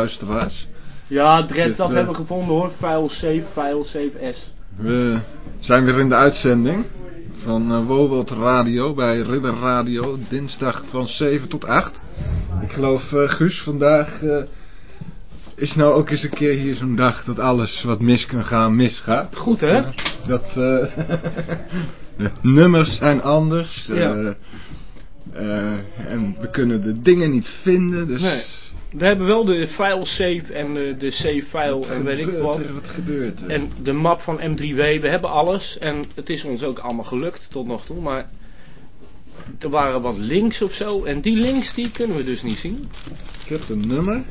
luisteraars. Ja, Dread, Dit, dat hebben we gevonden hoor. File save, file save S. We zijn weer in de uitzending van uh, Radio bij Ridder Radio, dinsdag van 7 tot 8. Ik geloof, eh, Guus, vandaag eh, is nou ook eens een keer hier zo'n dag dat alles wat mis kan gaan, misgaat. Goed hè? Dat nummers zijn anders. Ja. en we kunnen de dingen niet vinden. Dus Nee. We hebben wel de file save en de, de save file wat en weet ik wat. er? Wat gebeurt er? En de map van M3W, we hebben alles. En het is ons ook allemaal gelukt tot nog toe. Maar er waren wat links of zo. En die links die kunnen we dus niet zien. Ik heb een nummer.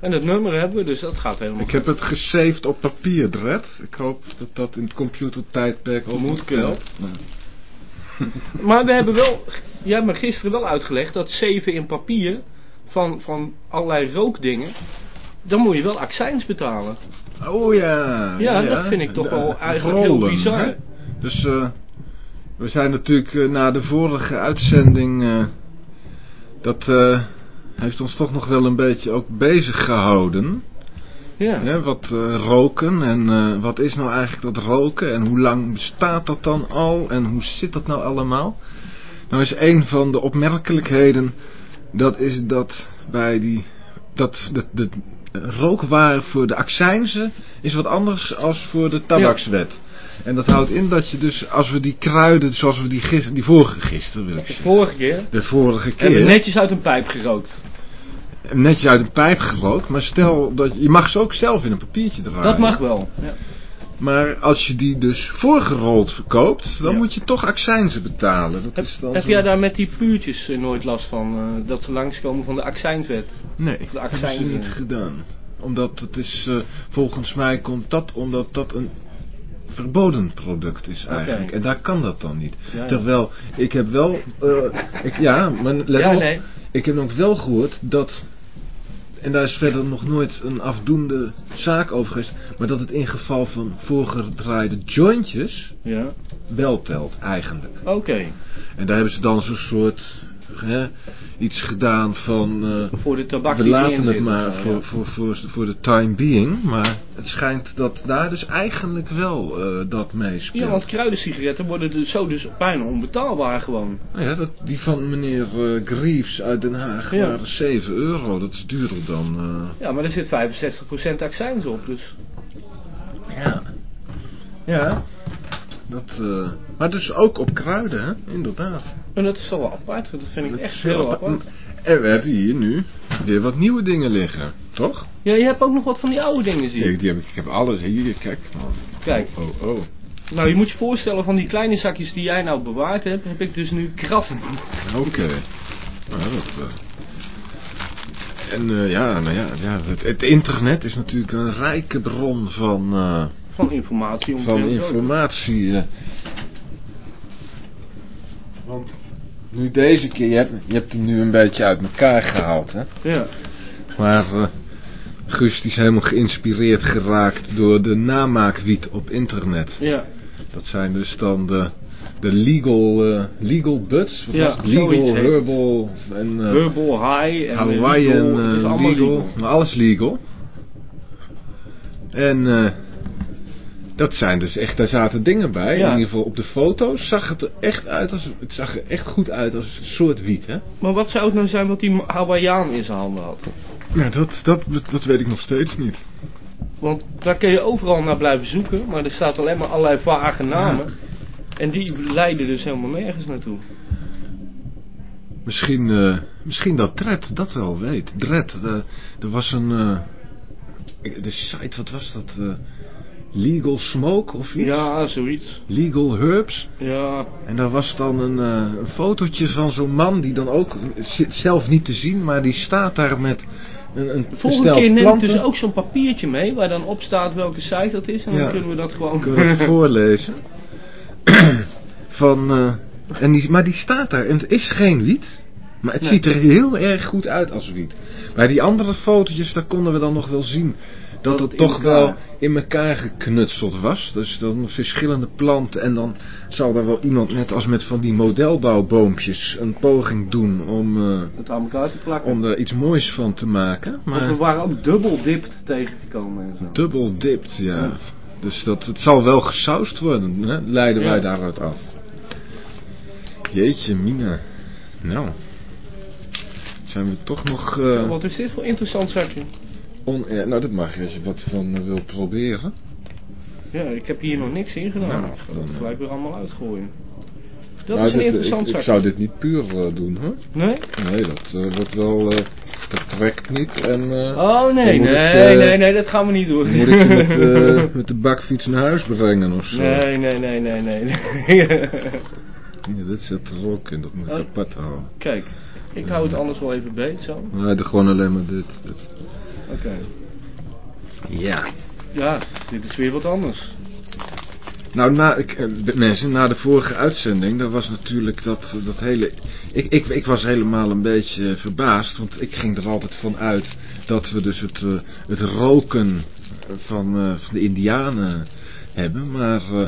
En het nummer hebben we, dus dat gaat helemaal Ik heb het gesaved op papier, Dred. Ik hoop dat dat in het computertijdperk ook Moet kunnen. Nou, Maar we hebben wel, jij hebt me gisteren wel uitgelegd dat zeven in papier van, van allerlei rookdingen, dan moet je wel accijns betalen. Oh ja. Ja, dat vind ik toch wel eigenlijk heel bizar. hè? Dus eh, we zijn natuurlijk eh, na de vorige uitzending, eh, dat heeft ons toch nog wel een beetje ook bezig gehouden. Ja. Hè, wat roken en wat is nou eigenlijk dat roken en hoe lang bestaat dat dan al en hoe zit dat nou allemaal? Nou is een van de opmerkelijkheden, dat is dat bij die, dat de, de rookwaren voor de accijnzen is wat anders als voor de tabakswet. En dat houdt in dat je dus, als we die kruiden, zoals we die, gis- die vorige gisteren wil ik De zeggen, vorige keer de vorige hebben keer, netjes uit een pijp gerookt. netjes uit een pijp gerookt, maar stel dat je mag ze ook zelf in een papiertje draaien. Dat mag wel. Ja. Maar als je die dus voorgerold verkoopt, dan Ja. moet je toch accijnzen betalen. Dat Heb, is dan heb zo- jij daar met die puurtjes eh, nooit last van, eh, dat ze langskomen van de accijnswet? Nee, de dat hebben ze niet gedaan. Omdat het is, eh, volgens mij komt dat omdat dat een verboden product is eigenlijk. En daar kan dat dan niet. Ja, ja. Terwijl, ik heb wel, ik, ja, maar let Ja, op. nee. Ik heb ook wel gehoord dat, en daar is verder nog nooit een afdoende zaak over geweest, maar dat het in geval van voorgedraaide jointjes Ja. wel telt eigenlijk. Oké. En daar hebben ze dan zo'n soort hè, iets gedaan van eh, Voor de tabak we laten het maar voor, ja. voor, voor, voor de time being. Maar het schijnt dat daar dus eigenlijk wel eh, dat meespeelt. Ja, want kruidensigaretten worden dus zo dus bijna onbetaalbaar gewoon. Nou ja, dat, die van meneer eh, Greaves uit Den Haag Ja. waren 7 euro. Dat is duurder dan... Ja, maar er zit 65% accijns op, dus... ja. Ja. Dat, eh, maar dus ook op kruiden, hè? inderdaad. En dat is wel wel apart, dat vind ik Dat echt heel apart. apart. En we hebben hier nu weer wat nieuwe dingen liggen, toch? Ja, je hebt ook nog wat van die oude dingen, zie Ik, die heb, ik heb alles hier, kijk. Kijk, Oh, oh. nou je moet je voorstellen van die kleine zakjes die jij nou bewaard hebt, heb ik dus nu kratten. Oké. Nou, dat, eh. En eh, ja, nou ja, ja het, het internet is natuurlijk een rijke bron van, Van informatie. om van informatie. eh. Want nu deze keer, je hebt, je hebt hem nu een beetje uit elkaar gehaald, hè? Ja, Maar eh Guus die is helemaal geïnspireerd geraakt door de namaakwiet op internet. ja. Dat zijn dus dan de, de legal, eh, legal buds. Of Ja, was het legal, herbal en eh, Herbal, high en Hawaiian legal, eh, legal. legal. Maar alles legal. En eh, dat zijn dus echt, daar zaten dingen bij. Ja. In ieder geval op de foto's zag het er echt uit als, het zag er echt goed uit als een soort wiet, hè? Maar wat zou het nou zijn wat die Hawaiian in zijn handen had? Nou, dat, dat, dat weet ik nog steeds niet. Want daar kun je overal naar blijven zoeken, maar er staat alleen maar allerlei vage namen. En die leiden dus helemaal nergens naartoe. Misschien, eh, misschien dat Dred dat wel weet. Dred, eh, er was een... eh, de site, wat was dat? Eh, Legal Smoke of iets? Ja, zoiets. Legal Herbs. Ja, En daar was dan een, eh, een fotootje van zo'n man die dan ook zit zelf niet te zien, maar die staat daar met een, een de volgende keer neem ik planten. dus ook zo'n papiertje mee waar dan op staat welke site dat is. En Ja. dan kunnen we dat gewoon... Ik wil het voorlezen. van, eh, en die, maar die staat daar en het is geen wiet. Maar het Nee. ziet er heel erg goed uit als wiet. Bij die andere fotootjes, daar konden we dan nog wel zien dat het toch elkaar. wel in elkaar geknutseld was. Dus dan verschillende planten en dan zal er wel iemand net als met van die modelbouwboompjes een poging doen om, eh, Het aan elkaar te plakken. om er iets moois van te maken. Want we Maar waren ook dubbel dipt tegengekomen en zo. dubbel dipt, ja. Ja. Dus dat, het zal wel gesausd worden, hè? leiden wij daaruit af. Jeetje, Mina. Nou. Zijn we toch nog... eh, Wat is dit voor interessant zakje? Nou, dat mag je als je wat van eh, wil proberen. Ja, ik heb hier nog niks in gedaan. Nou, ik ga eh. gelijk weer allemaal uitgooien. Dat Nou, is een dit, eh, interessant ik, ik zou dit niet puur doen, hoor. Nee? Nee, dat wordt wel... dat trekt niet en... Oh nee, nee, ik, nee, nee, dat gaan we niet doen. moet ik je met, met de bakfiets naar huis brengen of zo. Nee, nee, nee, nee, nee. nee. Ja, dit zit er ook in, dat moet ik Oh. apart houden. Kijk, ik hou het anders wel even beet zo. Nee, gewoon alleen maar dit. dit. Oké. Ja. Ja, dit is weer wat anders. Nou, na, ik, eh, mensen, na de vorige uitzending, daar was natuurlijk dat, dat hele... Ik, ik, ik was helemaal een beetje verbaasd, want ik ging er altijd van uit dat we dus het, eh, het roken van, eh, van de indianen hebben. Maar eh,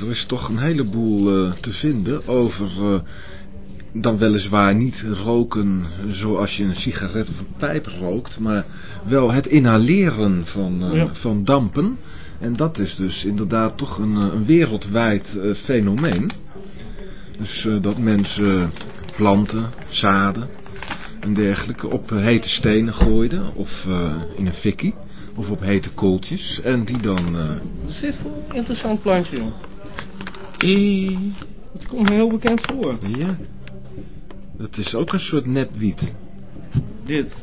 er is toch een heleboel eh, te vinden over... dan weliswaar niet roken zoals je een sigaret of een pijp rookt, maar wel het inhaleren van, eh, Ja. van dampen. En dat is dus inderdaad toch een, eh, een wereldwijd eh, fenomeen. Dus dat mensen planten, zaden en dergelijke op hete stenen gooiden of in een fikkie of op hete kooltjes. En die dan... Wat is een interessant plantje, joh? eh, Het komt me heel bekend voor. ja, dat is ook een soort nepwiet. Dit.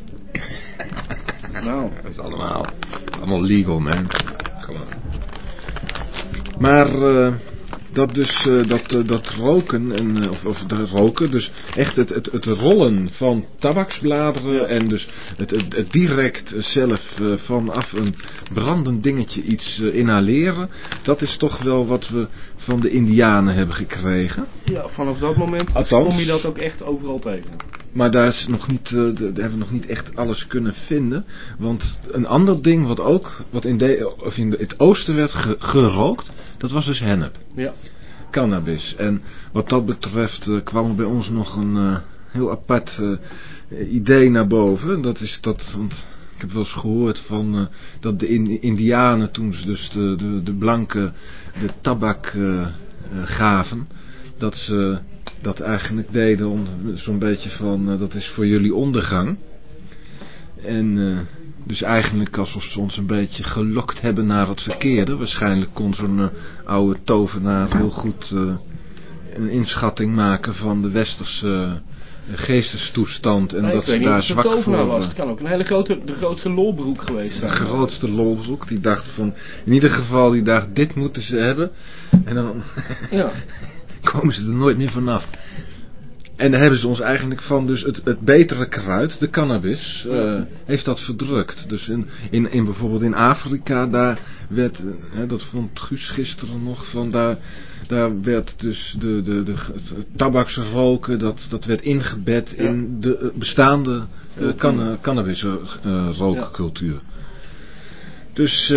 Nou, Dat is allemaal, allemaal legal, man. On. Maar eh, dat dus, eh, dat, eh, dat roken, en, eh, of, of de roken, dus echt het, het, het rollen van tabaksbladeren en dus het, het, het direct zelf vanaf een brandend dingetje iets inhaleren, dat is toch wel wat we van de indianen hebben gekregen. ja, vanaf dat moment Althans. kom je dat ook echt overal tegen. Maar daar, is nog niet, eh, de- daar hebben we nog niet echt alles kunnen vinden. Want een ander ding wat ook wat in, de, of in het oosten werd ge- gerookt, dat was dus hennep. Ja. Cannabis. En wat dat betreft eh, kwam er bij ons nog een eh, heel apart idee naar boven. Dat is dat, want ik heb wel eens gehoord van dat de in- indianen toen ze dus de, de, de blanke de tabak gaven, dat ze dat eigenlijk deden om zo'n beetje van eh, dat is voor jullie ondergang. En eh, dus eigenlijk alsof ze ons een beetje gelokt hebben naar het verkeerde. Waarschijnlijk kon zo'n eh, oude tovenaar heel goed een inschatting maken van de westerse geestestoestand. En Nee, dat ze daar het zwak voor tovenaar was. Het kan ook een hele grote, de grootste lolbroek geweest de zijn. grootste lolbroek. Die dacht van, in ieder geval, die dacht, dit moeten ze hebben. En dan Ja. komen ze er nooit meer vanaf. En daar hebben ze ons eigenlijk van, dus het, het betere kruid, de cannabis, eh, heeft dat verdrukt. Dus in, in, in bijvoorbeeld in Afrika, daar werd, eh, hè, dat vond Guus gisteren nog, van daar, daar werd dus de, de, de, het tabaksroken, dat, dat werd ingebed in de eh, bestaande eh, Cultuur. canna, cannabis eh, eh, rookcultuur. Dus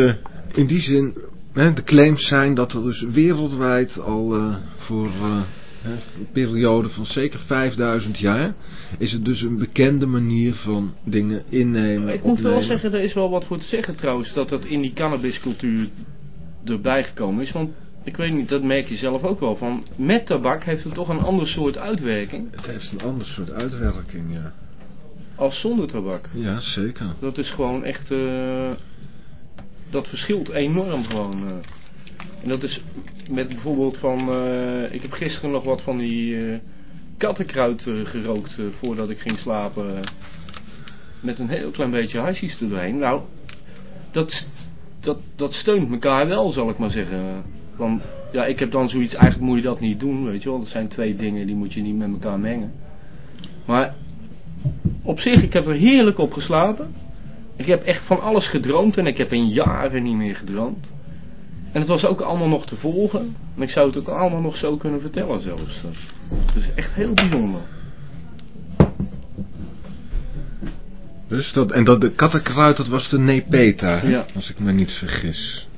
in die zin, de claims zijn dat er dus wereldwijd al eh, voor eh, hè, een periode van zeker 5000 jaar is het dus een bekende manier van dingen innemen, Ik moet wel zeggen, er is wel wat voor te zeggen trouwens, dat dat in die cannabiscultuur erbij gekomen is. Want ik weet niet, dat merk je zelf ook wel. Van, met tabak heeft het toch een ander soort uitwerking Het heeft een ander soort uitwerking, ja. als zonder tabak. Ja, zeker. Dat is gewoon echt, eh, dat verschilt enorm gewoon. eh. En dat is met bijvoorbeeld van, eh, ik heb gisteren nog wat van die eh, kattenkruid gerookt voordat ik ging slapen. met een heel klein beetje hashies er doorheen. Nou, dat, dat, dat steunt elkaar wel, zal ik maar zeggen. Want ja, ik heb dan zoiets, eigenlijk moet je dat niet doen, weet je wel. Dat zijn twee dingen, die moet je niet met elkaar mengen. Maar op zich, ik heb er heerlijk op geslapen. Ik heb echt van alles gedroomd en ik heb in jaren niet meer gedroomd. En het was ook allemaal nog te volgen. En ik zou het ook allemaal nog zo kunnen vertellen zelfs. Het is echt heel bijzonder. Dus dat, en dat de kattenkruid, dat was de Nepeta? Ja. als ik me niet vergis.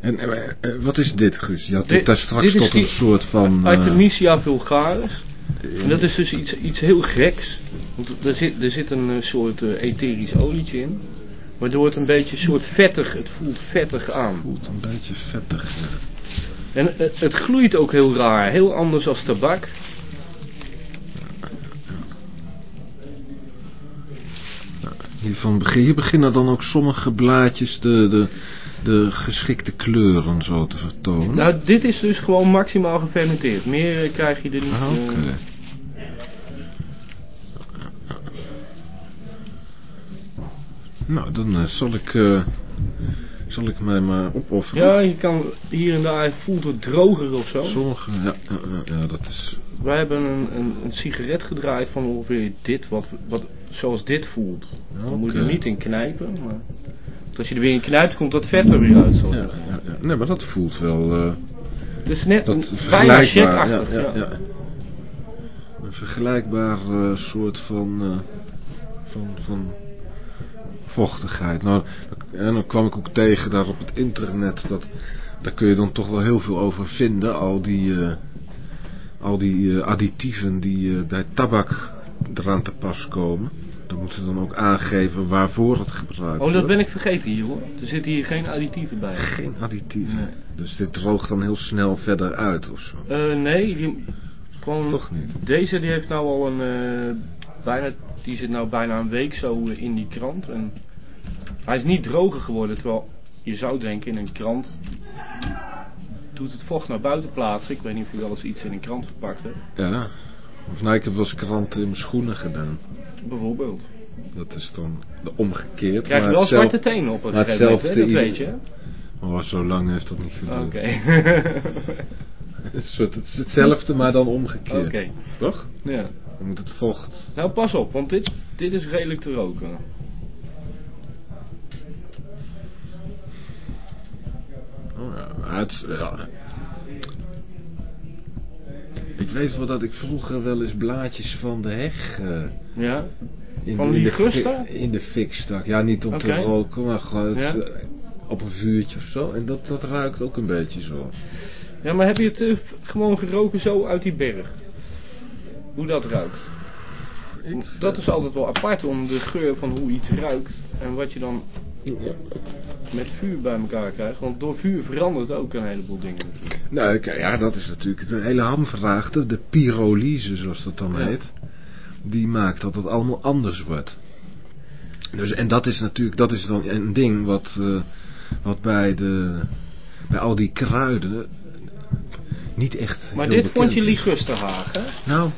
En eh, eh, wat is dit, Guus? Je had Dit- dit daar straks dit tot een soort van... eh, Artemisia vulgaris. En dat is dus iets, iets heel geks. Want er zit, er zit een eh, soort eh, etherisch olietje in. Waardoor het een beetje soort vettig, het voelt vettig aan. voelt een beetje vettig. ja. En eh, het gloeit ook heel raar, heel anders als tabak. Hiervan begin, hier beginnen dan ook sommige blaadjes de, de, de geschikte kleuren zo te vertonen. Nou, dit is dus gewoon maximaal gefermenteerd. Meer eh, krijg je er niet. Ah, eh, Oké. Nou, dan eh, zal ik, eh, zal ik mij maar opofferen. Ja, je kan hier en daar voelt het droger of zo. Sommige, ja, ja, dat is... Wij hebben een, een, een sigaret gedraaid van ongeveer dit, wat, wat zoals dit voelt. Dan moet je er niet in knijpen. Maar want als je er weer in knijpt, komt dat vet er weer uit. Zo. Ja, ja, ja. Nee, maar dat voelt wel... eh, Het is net dat een, bijna. Ja, ja, ja. Een vergelijkbaar eh, soort van, eh, van, van vochtigheid. Nou, en dan kwam ik ook tegen daar op het internet. Dat, daar kun je dan toch wel heel veel over vinden. Al die, al die additieven die bij tabak eraan te pas komen. Dan moeten ze dan ook aangeven waarvoor het gebruikt Oh, dat wordt. ben ik vergeten hier hoor. Er zitten hier geen additieven bij. Geen additieven. Nee. Dus dit droogt dan heel snel verder uit of zo. Eh, nee, die, gewoon, Toch niet. deze die heeft nou al een, eh, bijna, die zit nou bijna een week zo eh, in die krant. En hij is niet droger geworden, terwijl je zou denken in een krant doet het vocht naar buiten plaatsen. Ik weet niet of je wel eens iets in een krant verpakt hebt. Ja. Of nou, ik heb wel eens kranten in mijn schoenen gedaan. Bijvoorbeeld. Dat is dan de omgekeerd. Krijg je wel hetzelfde- zwarte tenen op gegeven moment, hè? dat hetzelfde weet je. Oh, zo lang heeft dat niet geduurd. Oké. Het, is het hetzelfde, maar dan omgekeerd. Oké. Toch? Ja. Dan moet het vocht... Nou, pas op, want dit, dit is redelijk te roken. Oh, ja, het, ja. Ik weet wel dat ik vroeger wel eens blaadjes van de heg... eh, Ja? in, Van in die de gusta? fi- In de fik stak. Ja, niet om te roken, maar gewoon Ja. eh, op een vuurtje of zo. En dat, dat ruikt ook een beetje zo. Ja, maar heb je het eh, gewoon geroken zo uit die berg? Hoe dat ruikt? Dat is altijd wel apart om de geur van hoe iets ruikt en wat je dan. Met vuur bij elkaar krijgt. Want door vuur verandert ook een heleboel dingen natuurlijk. Nou, ja, dat is natuurlijk een hele hamvraag. De de pyrolyse, zoals dat dan Ja. heet. Die maakt dat het allemaal anders wordt. Dus, en dat is natuurlijk, dat is dan een ding wat, eh, wat bij, de, bij al die kruiden niet echt Maar dit vond je ligusterhaag, hè? Nou,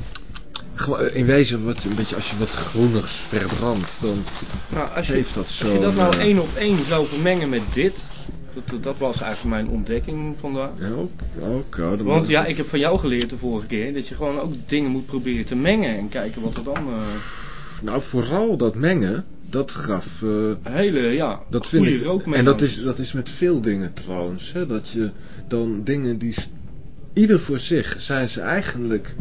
in wezen wordt een beetje, als je wat groenigs verbrandt, dan Nou, als je, heeft dat als zo. je dat nou eh, één op één zou vermengen met dit, dat, dat was eigenlijk mijn ontdekking vandaag. Ja, ook, ook, ja, dan Want ja, ik heb van jou geleerd de vorige keer dat je gewoon ook dingen moet proberen te mengen en kijken wat er dan eh, Nou, vooral dat mengen, dat gaf... eh, hele, ja, Dat vind ik. En dat is, dat is met veel dingen trouwens. Hè? Dat je dan dingen die. Ieder voor zich zijn ze eigenlijk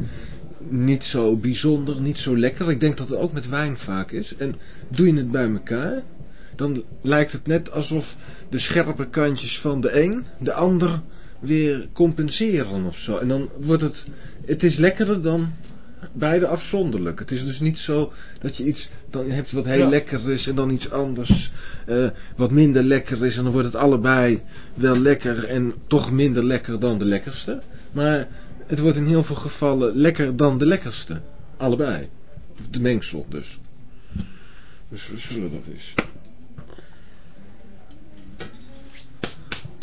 niet zo bijzonder, niet zo lekker. Ik denk dat het ook met wijn vaak is. En doe je het bij elkaar, dan lijkt het net alsof de scherpe kantjes van de een de ander weer compenseren of zo. En dan wordt het. Het is lekkerder dan beide afzonderlijk. Het is dus niet zo dat je iets dan hebt wat heel Ja. lekker is en dan iets anders eh, wat minder lekker is en dan wordt het allebei wel lekker en toch minder lekker dan de lekkerste. Maar het wordt in heel veel gevallen lekker dan de lekkerste. Allebei. De mengsel dus. Dus we zullen dat eens.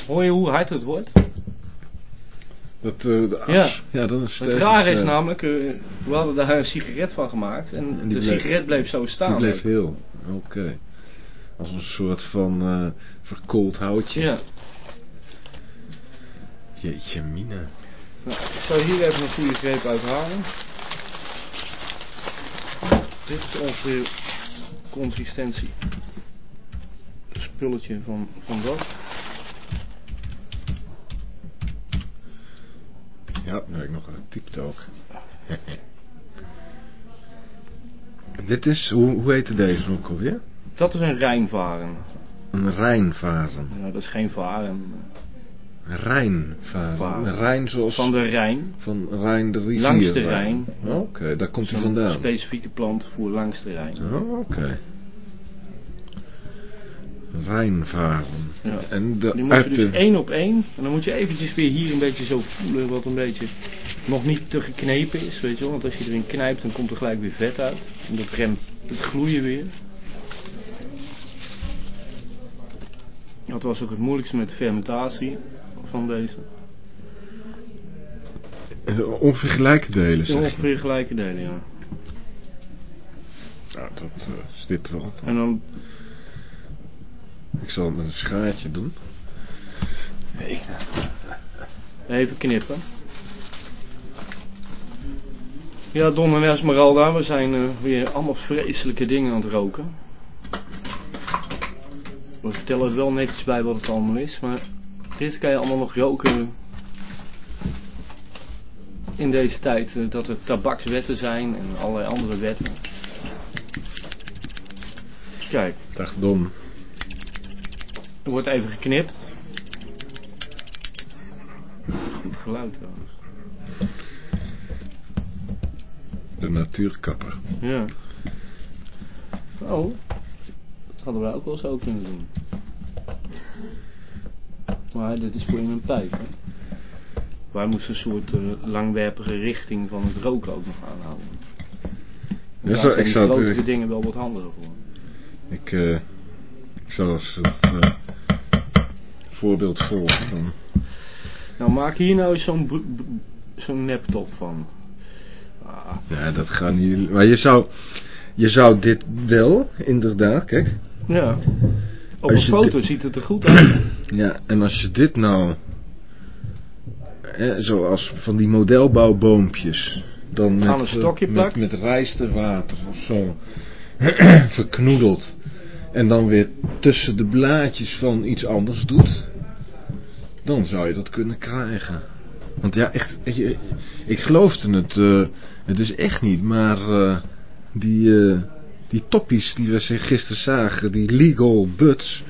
Hoor je hoe hard het wordt? Dat, eh, de as, Ja. ja. dan is Het rare is namelijk, eh, we hadden daar een sigaret van gemaakt en, En die de bleef- sigaret bleef zo staan. Die bleef heel. Oké. Als een soort van eh verkoold houtje. Ja. Jeetje mina. Nou, ik zal hier even een goede greep uithalen. Dit is ongeveer consistentie. Spulletje van, van dat. Ja, nu heb ik nog getypt ook. Dit is, hoe, hoe heette deze ook alweer? Dat is een Rijnvaren. Een Rijnvaren. Ja, dat is geen varen. Varen. Rijn zoals... Van de Rijn. Van Rijn de rivier. Langs de Rijn. Oké, daar komt hij vandaan. specifieke plant voor langs de Rijn. Oh, Oké. Rijnvaren. Ja. En de, Die moet je dus één op één. En dan moet je eventjes weer hier een beetje zo voelen wat een beetje nog niet te geknepen is. Weet je wel. Want als je erin knijpt dan komt er gelijk weer vet uit. En dat remt het gloeien weer. Dat was ook het moeilijkste met de fermentatie van deze. eh, onvergelijke delen, Ja, zeg je. ongeveer gelijke delen, ja. Nou, dat eh, is dit wel. En dan, Ik zal het met een schaartje doen. even knippen. Ja, Don en Esmeralda, we zijn eh, weer allemaal vreselijke dingen aan het roken. We vertellen er wel netjes bij wat het allemaal is, maar dit kan je allemaal nog roken in deze tijd eh, dat er tabakswetten zijn en allerlei andere wetten. Kijk, Dag Don. er wordt even geknipt. Goed geluid trouwens. De natuurkapper. Ja. Oh, dat hadden wij ook wel zo kunnen doen. Maar dit is voor in een pijp. Hè? Wij moesten een soort eh, langwerpige richting van het roken ook nog aanhouden. Ja, zo- ik zou grotere dingen wel wat handiger voor. Ik, eh, ik zal als het eh, voorbeeld volgen. Nou, maak hier nou eens zo'n zo'n neptop van. Ah, Ja, dat gaat niet. Maar je zou, je zou dit wel, inderdaad, kijk. ja. Op een foto ziet het er goed uit. Ja, en als je dit nou, zoals van die modelbouwboompjes, dan met, een stokje eh, met, met rijsterwater of zo, verknoedeld. En dan weer tussen de blaadjes van iets anders doet, dan zou je dat kunnen krijgen. Want ja, echt, ik geloofde het, eh, het is echt niet, maar eh, die, die toppies die we gisteren zagen, die legal buds,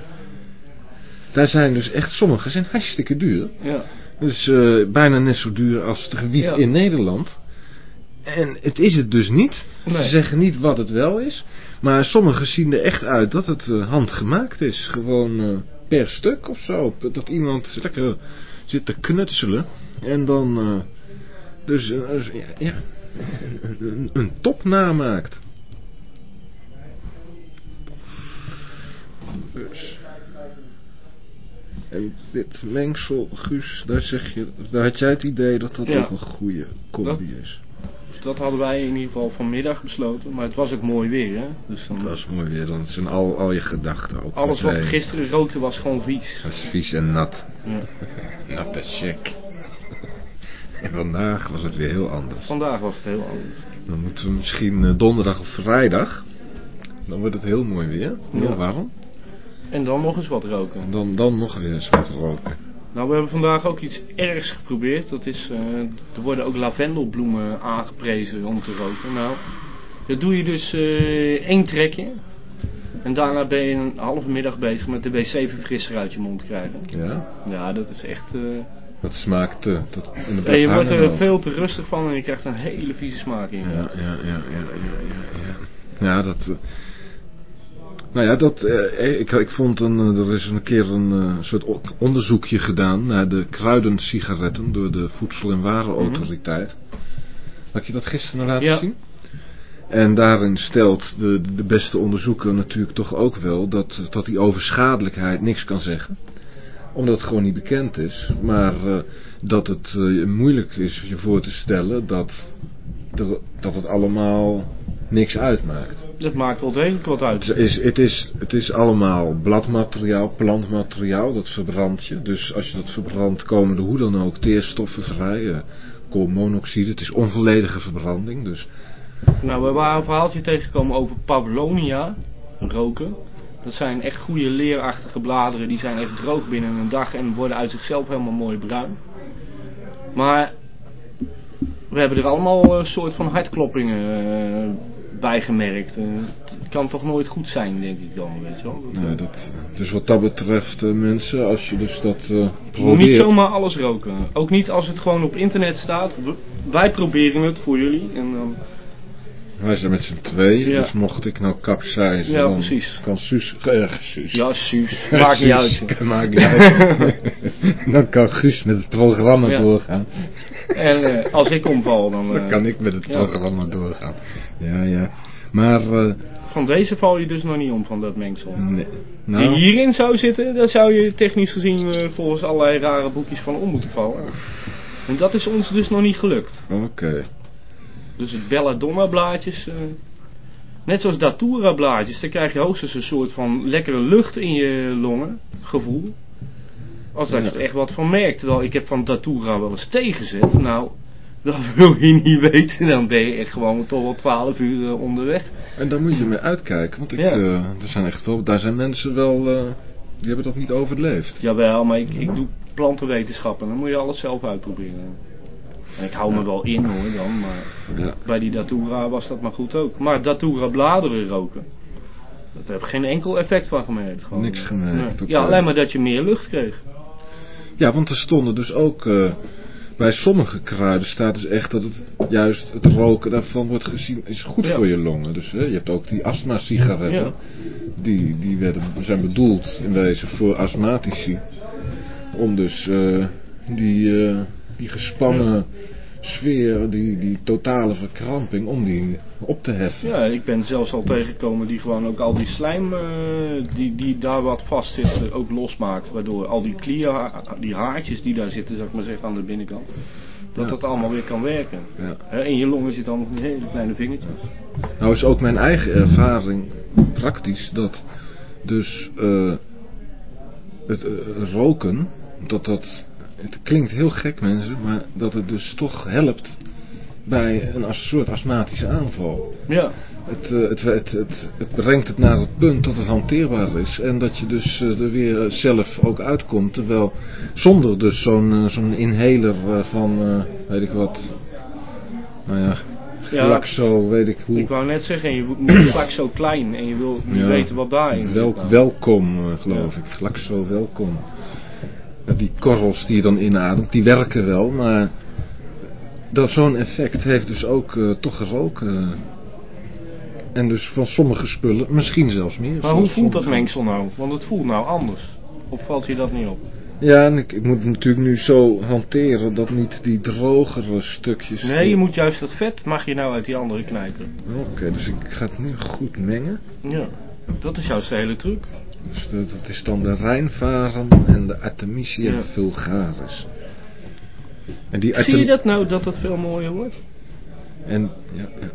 daar zijn dus echt, sommige zijn hartstikke duur. Ja. Dus eh, bijna net zo duur als de gewiet Ja. in Nederland. En het is het dus niet. Ze zeggen niet wat het wel is. Maar sommige zien er echt uit dat het eh, handgemaakt is. Gewoon eh, per stuk of zo. Dat iemand lekker zit te knutselen. En dan dus, dus, ja, ja, een, een top namaakt. Dus. En dit mengsel, Guus, daar, zeg je, daar had jij het idee dat dat Ja. ook een goede combi is. Dat hadden wij in ieder geval vanmiddag besloten. Maar het was ook mooi weer, hè. Dus dan, Dat is mooi weer, dan zijn al, al je gedachten ook alles wat gisteren rookte was gewoon vies. Dat is vies en nat. Ja. Natte check. En vandaag was het weer heel anders. Vandaag was het heel anders. Dan moeten we misschien eh, donderdag of vrijdag. Dan wordt het heel mooi weer. Heel Ja. warm. En dan nog eens wat roken. En dan, dan nog weer eens wat roken. Nou, we hebben vandaag ook iets ergs geprobeerd. Dat is, eh, er worden ook lavendelbloemen aangeprezen om te roken. Nou, dat doe je dus eh, één trekje. En daarna ben je een halve middag bezig met de wc-verfrisser uit je mond krijgen. Ja? Ja, dat is echt... eh, Dat smaakt dat in de ja, je wordt er veel te rustig van en je krijgt een hele vieze smaak in. ja, ja, ja, ja, ja. Ja, ja dat... eh, nou ja, dat, eh, ik, ik vond een, eh, er is een keer een eh, soort onderzoekje gedaan naar de kruidensigaretten door de Voedsel- en Warenautoriteit. Had je dat gisteren laten Ja. zien? En daarin stelt de, de beste onderzoeker natuurlijk toch ook wel dat, dat die over schadelijkheid niks kan zeggen. Omdat het gewoon niet bekend is. Maar eh, dat het eh, moeilijk is je voor te stellen dat, dat het allemaal niks uitmaakt. Dat maakt wel degelijk wat uit. Het is, het, is, het is allemaal bladmateriaal, plantmateriaal, dat verbrandt je. Dus als je dat verbrandt komen er hoe dan ook teerstoffen vrij. eh, koolmonoxide, het is onvolledige verbranding. Dus Nou, we waren een verhaaltje tegengekomen over Pavlonia, roken. Dat zijn echt goede leerachtige bladeren, die zijn echt droog binnen een dag en worden uit zichzelf helemaal mooi bruin. Maar we hebben er allemaal een soort van hartkloppingen eh, bijgemerkt. Eh, het kan toch nooit goed zijn, denk ik dan, weet je wel. Nee, dat, dus wat dat betreft, eh, mensen, als je dus dat uh, probeert... Niet zomaar alles roken. Ook niet als het gewoon op internet staat. Wij proberen het voor jullie en dan... Wij zijn met z'n twee, dus mocht ik nou capseizen, ja, dan precies. kan Suus... Suus. Ja, Suus. Maakt niet uit. Maakt niet uit. dan kan Guus met het programma doorgaan. En uh, als ik omval, dan... Dan kan ik met het programma doorgaan. Ja, ja. Maar... van deze val je dus nog niet om, van dat mengsel. Nee. Nou. Die hierin zou zitten, daar zou je technisch gezien volgens allerlei rare boekjes van om moeten vallen. En dat is ons dus nog niet gelukt. Oké. Dus het belladonna blaadjes. Uh, net zoals datura blaadjes. Dan krijg je hoogstens een soort van lekkere lucht in je longen. Gevoel. Als dat je echt wat van merkt. Terwijl ik heb van datura wel eens tegenzet. Nou, dat wil je niet weten. Dan ben je echt gewoon toch wel 12 uur uh, onderweg. En daar moet je mee uitkijken. Want ik, ja. uh, er zijn echt wel, daar zijn mensen wel... die hebben dat niet overleefd. Jawel, maar ik, ik doe plantenwetenschappen. Dan moet je alles zelf uitproberen. En ik hou me wel in hoor dan, maar ja. bij die Datura was dat maar goed ook. Maar Datura bladeren roken, dat heb ik geen enkel effect van gemerkt. Gewoon. Niks gemerkt. Nee. Ja, alleen maar dat je meer lucht kreeg. Ja, want er stonden dus ook... Uh, bij sommige kruiden staat dus echt dat het juist het roken daarvan wordt gezien is goed ja. voor je longen. Dus hè, je hebt ook die astma sigaretten. Ja. Die, die werden, zijn bedoeld in wezen voor astmatici. Om dus uh, die... Uh, die gespannen sfeer, die, die totale verkramping, om die op te heffen. Ja, ik ben zelfs al tegengekomen die gewoon ook al die slijm uh, die, die daar wat vast zit ook losmaakt. Waardoor al die klier, die haartjes die daar zitten, zou ik maar zeggen, aan de binnenkant. Dat dat allemaal weer kan werken. Ja. in je longen zitten allemaal hele kleine vingertjes. Nou is ook mijn eigen ervaring praktisch dat dus uh, het roken, dat dat het klinkt heel gek mensen, maar dat het dus toch helpt bij een soort astmatische aanval. Ja. Het, uh, het, het, het, het, brengt het naar het punt dat het hanteerbaar is. En dat je dus uh, er weer zelf ook uitkomt. Terwijl zonder dus zo'n zo'n inhaler van, weet ik wat, nou ja, glak zo, weet ik hoe. Ik wou net zeggen, je moet glak zo klein en je wil niet ja, weten wat daarin wel, zit. Welkom, geloof ja. ik. Glak zo welkom die korrels die je dan inademt, die werken wel, maar dat zo'n effect heeft dus ook uh, toch geroken. En dus van sommige spullen, misschien zelfs meer. Maar hoe voelt dat mengsel nou? Want het voelt nou anders. Of valt je dat niet op? Ja, en ik, ik moet natuurlijk nu zo hanteren dat niet die drogere stukjes... Nee, je moet juist dat vet, mag je nou uit die andere knijpen. Oké, dus ik ga het nu goed mengen. Ja, dat is juist de hele truc. Dus dat, is dan de Rijnvaren en de Artemisia ja. vulgaris. En die Zie je dat nou, dat het veel mooier wordt? En, ja, ja.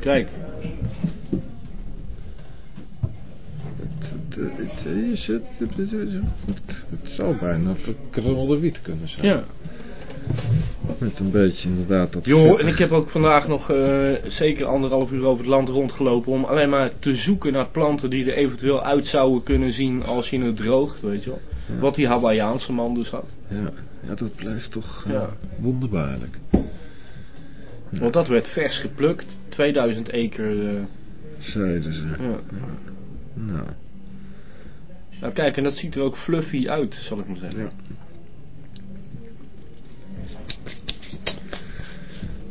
Kijk. Het, het, het, het, het, het zou bijna verkrulde wiet kunnen zijn. Ja. Met een beetje inderdaad dat... Jo, en ik heb ook vandaag nog uh, zeker anderhalf uur over het land rondgelopen om alleen maar te zoeken naar planten die er eventueel uit zouden kunnen zien als je het droogt, weet je wel. Ja. Wat die Hawaiiaanse man dus had. Ja, ja dat blijft toch uh, ja. wonderbaarlijk. Ja. Want dat werd vers geplukt, 2000 eker... Uh, Zeiden ze. Ja. Nou. Nou kijk, en dat ziet er ook fluffy uit, zal ik maar zeggen. Ja.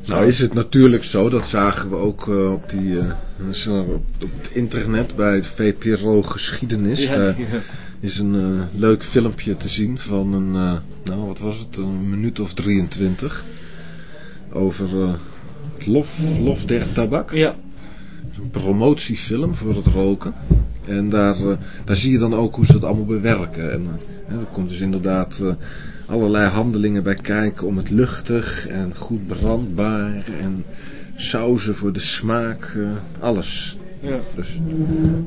Nou is het natuurlijk zo, dat zagen we ook uh, op, die, uh, op, op, het internet bij het VPRO Geschiedenis. Ja, Daar ja. is een uh, leuk filmpje te zien van een, nou wat was het, een minuut of 23. Over het lof, lof der tabak. Ja. Een promotiefilm voor het roken. En daar, daar zie je dan ook hoe ze dat allemaal bewerken. En er komt dus inderdaad allerlei handelingen bij kijken om het luchtig en goed brandbaar en sauzen voor de smaak, uh, alles. Ja. Dus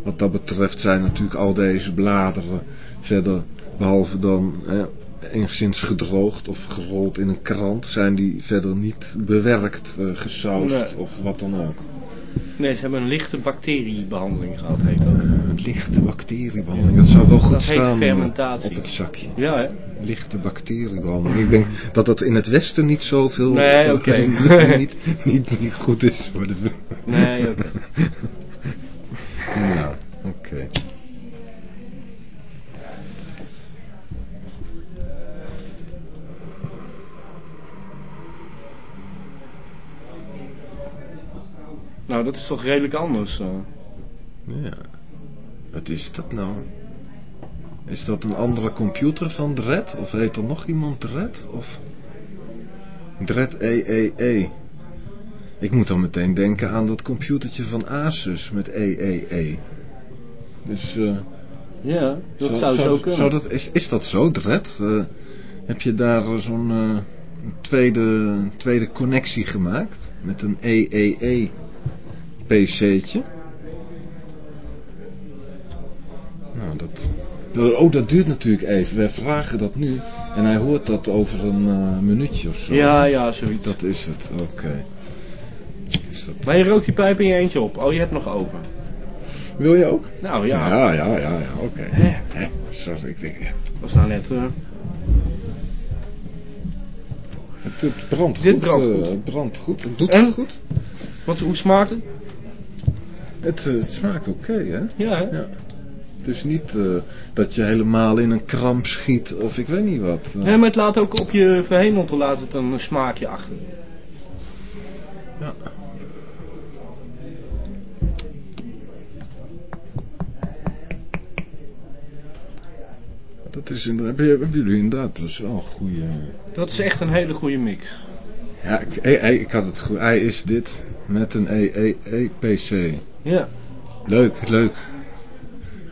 wat dat betreft zijn natuurlijk al deze bladeren verder, behalve dan eh, enigszins gedroogd of gerold in een krant, zijn die verder niet bewerkt, uh, gesausd nee. of wat dan ook. Nee, ze hebben een lichte bacteriebehandeling gehad, heet dat. Een lichte bacteriebehandeling. Dat zou wel goed Dat staan eh, fermentatie. op het zakje. Ja, hè? Lichte bacteriebehandeling. Ik denk dat dat in het westen niet zoveel... Nee, oké. niet, niet, niet goed is voor de... Nee, oké. Nou, oké. Nou, dat is toch redelijk anders. eh. Ja. Wat is dat nou? Is dat een andere computer van Dred? Of heet er nog iemand Dred? Of... Dred EEE. Ik moet dan meteen denken aan dat computertje van Asus met EEE. Dus... eh Ja, dat zou, zo kunnen. zou dat, is, is dat zo, Dred? Eh, heb je daar zo'n eh, tweede, tweede connectie gemaakt? Met een EEE PC'tje? Nou, dat... Oh, dat duurt natuurlijk even. Wij vragen dat nu. En hij hoort dat over een eh, minuutje of zo. Ja, ja, zoiets. Dat is het, oké. Dat- Maar je rookt die pijp in je eentje op. Oh, je hebt nog over. Wil je ook? Nou ja, Ja, ja, ja, ja, oké. Hè, Sorry, ik denk... ja. was nou net... eh, Het, brandt Dit goed. brandt eh, goed. het brandt goed. Het doet En? het goed. wat, hoe smaakt het? Het, eh, het smaakt oké, hè? Ja, hè? Ja. Het is niet eh, dat je helemaal in een kramp schiet of ik weet niet wat. eh. Nee, maar het laat ook op je verhemelte laat het een smaakje achter. Ja. Dat is inderdaad, hebben, jullie inderdaad, dat is wel een goede... Dat is echt een hele goede mix. Ja, ik, ik had het goed. Hij is dit met een E EEPC. Ja. Leuk, leuk.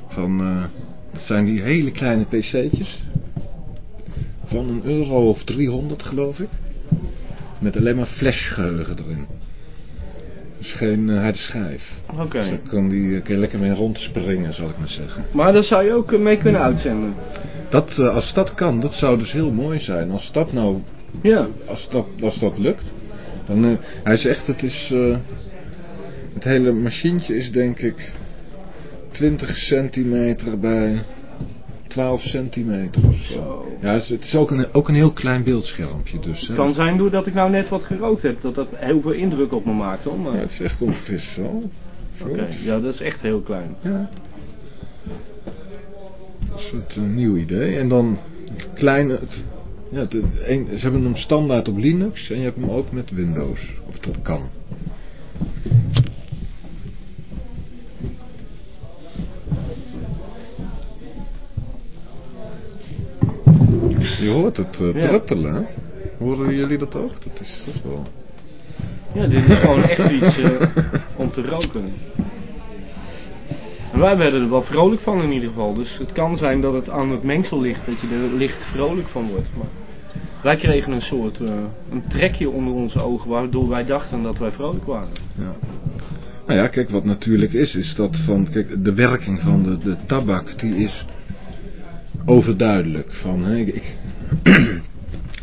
Van, eh, dat zijn die hele kleine PC'tjes. Van een euro of 300 geloof ik. Met alleen maar flashgeheugen erin. Dus geen uh, harde schijf. Oké. Dus daar kan, die, eh, kan lekker mee rondspringen, zal ik maar zeggen. Maar daar zou je ook eh, mee kunnen uitzenden. Dat, eh, als dat kan, dat zou dus heel mooi zijn. Als dat nou, Ja. als dat, als dat lukt. Dan, eh, hij zegt het is, eh, het hele machientje is denk ik 20 centimeter bij 12 centimeter of zo. Ja, het is, ook, een, ook een heel klein beeldschermpje dus. Het kan zijn doordat ik nou net wat gerookt heb. Dat dat heel veel indruk op me maakt hoor. Maar... Ja, het is echt ongeveer zo. Oké, ja dat is echt heel klein. Ja. Dat is het een nieuw idee. En dan kleine. Het, ja, het, een, ze hebben hem standaard op Linux en je hebt hem ook met Windows. Of dat kan. Je hoort het uh, hè? Horen jullie dat ook? Dat is toch wel... Ja, dit is gewoon echt iets eh, om te roken. En wij werden er wel vrolijk van in ieder geval. Dus het kan zijn dat het aan het mengsel ligt, dat je er licht vrolijk van wordt. Maar wij kregen een soort eh, een trekje onder onze ogen, waardoor wij dachten dat wij vrolijk waren. Ja. Nou ja, kijk, wat natuurlijk is, is dat van, kijk, de werking van de, de tabak, die is overduidelijk. Van, hè, ik,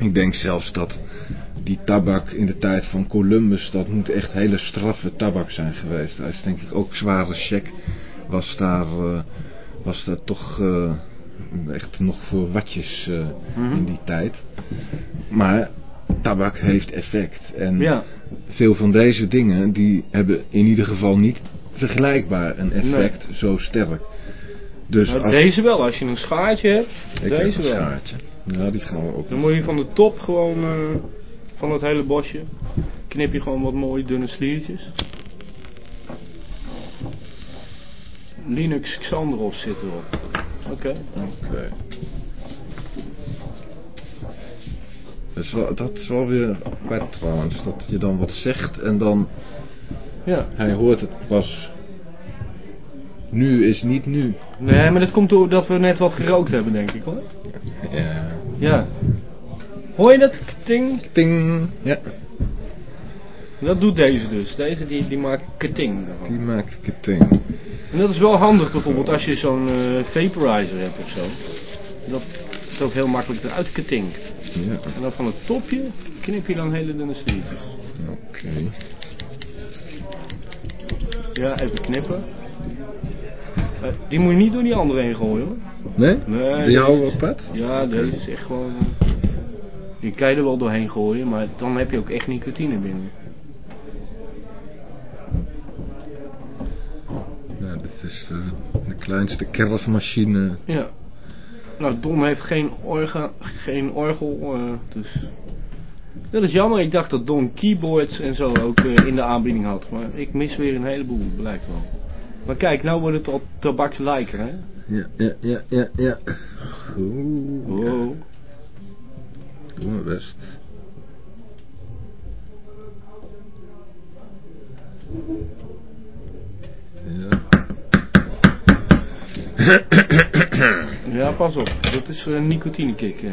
ik, denk zelfs dat die tabak in de tijd van Columbus, dat moet echt hele straffe tabak zijn geweest. Hij is denk ik ook zware check, was daar, eh, was daar toch eh, echt nog voor watjes eh, Mhm. in die tijd. Maar tabak heeft effect. En Ja, veel van deze dingen die hebben in ieder geval niet vergelijkbaar een effect zo sterk. Dus als deze wel. Als je een schaartje hebt, ik heb deze een wel. schaartje. Ja, die gaan we ook. Dan moet je van de top gewoon, eh, van het hele bosje, knip je gewoon wat mooie dunne sliertjes. Linux Xandros zit erop. Oké. Oké. Dat is, wel, dat is wel weer apart trouwens. Dat je dan wat zegt en dan Ja. hij hoort het pas. Nu is niet nu. Nee, maar dat komt doordat we net wat gerookt hebben, denk ik hoor. Ja. Ja. Hoor je dat ting? Ting. Ja, Dat doet deze dus. Deze die, die maakt keting. die maakt ketting. En dat is wel handig bijvoorbeeld als je zo'n eh, vaporizer hebt of zo. Dat is ook heel makkelijk eruit ketingt. Ja, En dan van het topje knip je dan hele dunne sliertjes. oké. Ja, even knippen. Eh, die moet je niet door die andere heen gooien hoor. Nee? Nee. Die houden we apart? Ja, deze is echt gewoon... eh, Die kan je er wel doorheen gooien, maar dan heb je ook echt nicotine binnen. Ja, dit is eh, de kleinste kerfmachine. Ja. Nou, Don heeft geen, orga, geen orgel, eh, dus... Dat is jammer, ik dacht dat Don keyboards en zo ook in de aanbieding had. Maar ik mis weer een heleboel, blijkt wel. Maar kijk, nou wordt het al tabakslijker, hè? Ja, ja, ja, ja, ja. Oeh, Wow. doe mijn best. Ja. Ja, pas op. Dat is een nicotinekick. eh.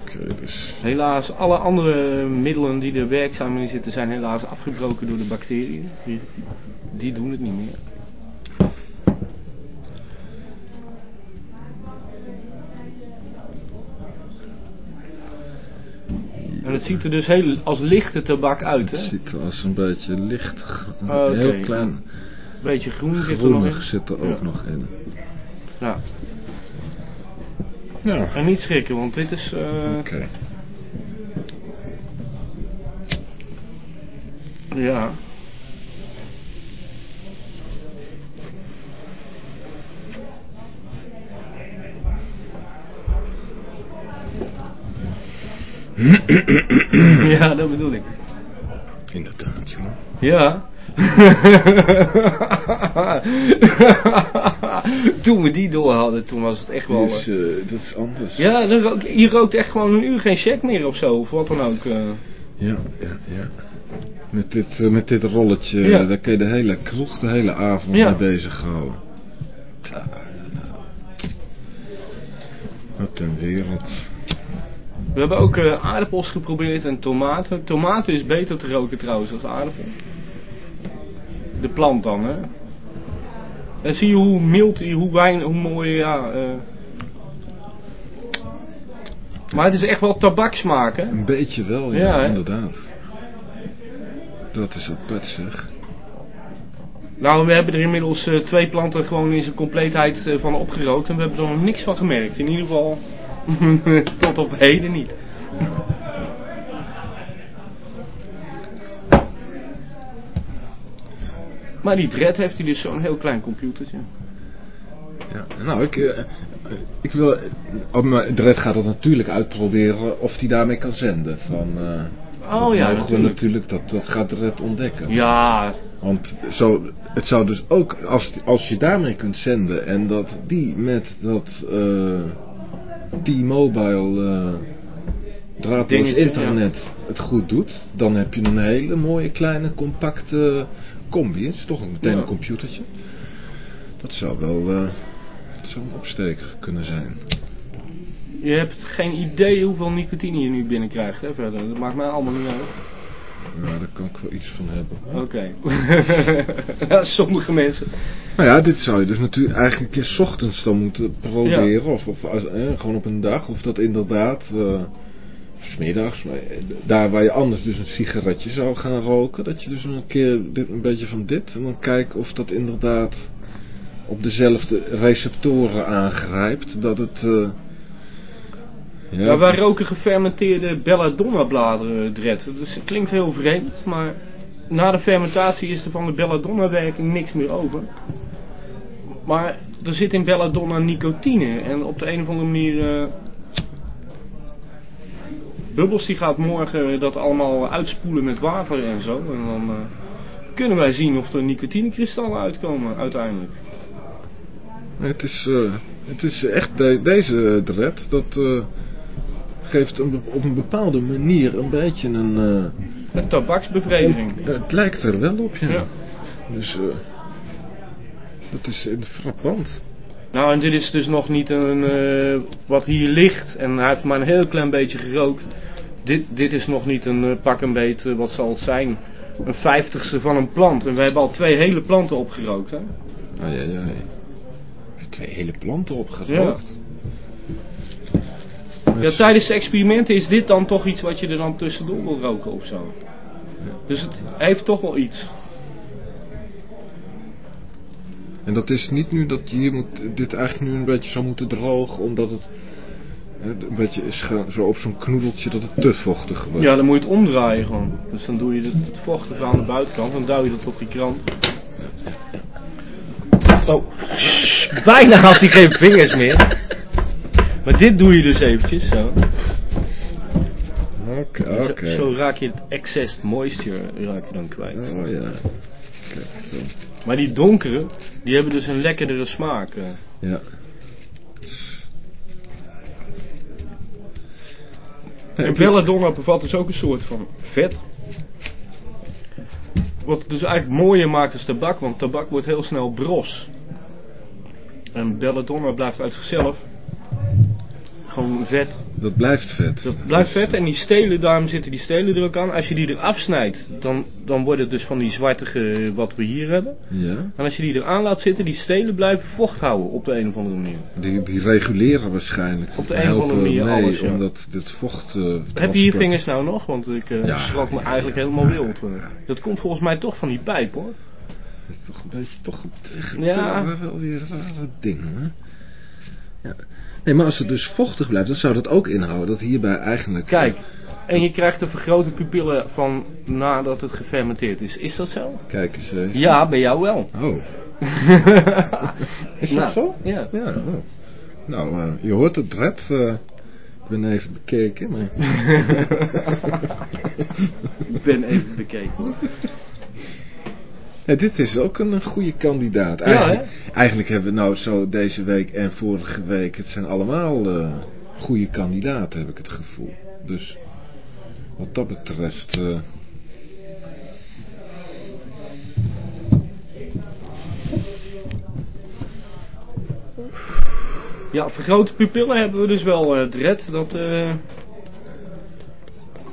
Oké, dus... Helaas, alle andere middelen die er werkzaam in zitten zijn helaas afgebroken door de bacteriën. Die doen het niet meer. En het ziet er dus heel als lichte tabak uit, Het hè? ziet er als een beetje licht, Oh, oké. heel klein, Beetje groen zit er nog in. groenig zit er ook Ja. nog in. Ja. Ja, En niet schrikken, want dit is... eh, oké. Ja. ja, dat bedoel ik. Inderdaad, jongen. Ja. toen we die door hadden, toen was het echt wel... Dus, dat is anders. ja, dan rook, je rookt echt gewoon een uur geen check meer of zo, of wat dan ook. eh. Ja, ja, ja. Met dit, met dit rolletje, Ja. daar kun je de hele kroeg de hele avond Ja. mee bezig houden. Tja, nou. Wat een wereld. We hebben ook eh, aardappels geprobeerd en tomaten. Tomaten is beter te roken trouwens als aardappel. De plant dan, hè. En zie je hoe mild, hoe weinig, hoe mooi, ja. eh. Maar het is echt wel tabaksmaak, hè. Een beetje wel, ja, inderdaad. Dat is apart zeg. Nou, we hebben er inmiddels eh, twee planten gewoon in zijn compleetheid van opgerookt. En we hebben er nog niks van gemerkt. In ieder geval tot op heden niet. Maar die Dread heeft hij dus zo'n heel klein computertje. Ja, nou, ik, eh, ik wil... Op mijn Dred gaat het natuurlijk uitproberen of hij daarmee kan zenden. Van, eh, Oh dat ja, natuurlijk. natuurlijk, dat, dat gaat Dred ontdekken. Ja, Want zo, het zou dus ook, als, als je daarmee kunt zenden en dat die met dat eh, T-Mobile eh draadloos internet het goed doet, dan heb je een hele mooie kleine compacte combi. Het is toch meteen Ja. een computertje. Dat zou wel eh, dat zou een opsteker kunnen zijn. je hebt geen idee hoeveel nicotine je nu binnenkrijgt, hè, verder. Dat maakt mij allemaal niet uit. Ja, daar kan ik wel iets van hebben. Oké. sommige mensen. Nou ja, dit zou je dus natuurlijk eigenlijk een keer 's ochtends dan moeten proberen. Of, of eh, gewoon op een dag. Of dat inderdaad, eh, of 's middags, maar eh, daar waar je anders dus een sigaretje zou gaan roken. Dat je dus een keer dit, een beetje van dit. En dan kijken of dat inderdaad op dezelfde receptoren aangrijpt. Dat het... eh, ja, wij roken gefermenteerde belladonna bladeren dret. Dus het klinkt heel vreemd, maar na de fermentatie is er van de belladonna werking niks meer over. Maar er zit in belladonna nicotine en op de een of andere manier... eh Bubbles die gaat morgen dat allemaal uitspoelen met water en zo. En dan eh, kunnen wij zien of er nicotinekristallen uitkomen uiteindelijk. Het is, eh, het is echt de- deze dread. Dat geeft een, op een bepaalde manier een beetje een... eh, Een tabaksbevrediging. Het lijkt er wel op, ja. Ja. Dus eh dat is eh, frappant. Nou, en dit is dus nog niet een, wat hier ligt. En hij heeft maar een heel klein beetje gerookt. Dit, dit is nog niet een pak een beet, wat zal het zijn? Een vijftigste van een plant. En we hebben al twee hele planten opgerookt, hè? Ai, ai. Je hebt twee hele planten opgerookt. Ja, tijdens de experimenten is dit dan toch iets wat je er dan tussendoor wil roken of zo. Dus het heeft toch wel iets. En dat is niet nu dat je hier moet, dit eigenlijk nu een beetje zou moeten drogen, omdat het hè, een beetje is gaan, zo op zo'n knoedeltje dat het te vochtig wordt. Ja, dan moet je het omdraaien gewoon. Dus dan doe je het, het vochtige aan de buitenkant, dan duw je dat op die krant. Oh, bijna had hij geen vingers meer. Maar dit doe je dus eventjes zo. Oké, Zo- oké. Zo raak je het excess moisture raak je dan kwijt. Oh ja. Maar die donkere, die hebben dus een lekkerdere smaak. eh. Ja. En belladonna bevat dus ook een soort van vet. Wat het dus eigenlijk mooier maakt als tabak, want tabak wordt heel snel bros. En belladonna blijft uit zichzelf gewoon vet. Dat blijft vet. Dat blijft vet en die stelen, daarom zitten die stelen er ook aan. Als je die eraf snijdt, dan, dan wordt het dus van die zwartige wat we hier hebben. Ja. En als je die eraan laat zitten, die stelen blijven vocht houden op de een of andere manier. Die, die reguleren waarschijnlijk. Op de een of andere manier mee, alles, ja. Omdat dit vocht... eh, Heb je hier vingers nou nog? Want ik Ja, schrok me eigenlijk helemaal wild. eh. Dat komt volgens mij toch van die pijp hoor. Dat is toch een beetje toch Ja. wel- wel weer rare dingen. Hè? Ja. Nee, maar als het dus vochtig blijft, dan zou dat ook inhouden dat hierbij eigenlijk... Kijk, en je krijgt de vergrote pupillen van nadat het gefermenteerd is. Is dat zo? Kijk eens even. Ja, bij jou wel. Oh, is dat Nou, zo? Ja. Ja, oh. Nou, eh, je hoort het red. eh, ik ben even bekeken, maar... Ik ben even bekeken. Ja, dit is ook een, goede kandidaat. Ja, Eigenlijk, eigenlijk hebben we nou zo deze week en vorige week... Het zijn allemaal eh, goede kandidaten, heb ik het gevoel. Dus wat dat betreft... eh, Ja, vergrote pupillen hebben we dus wel eh dread. Dat,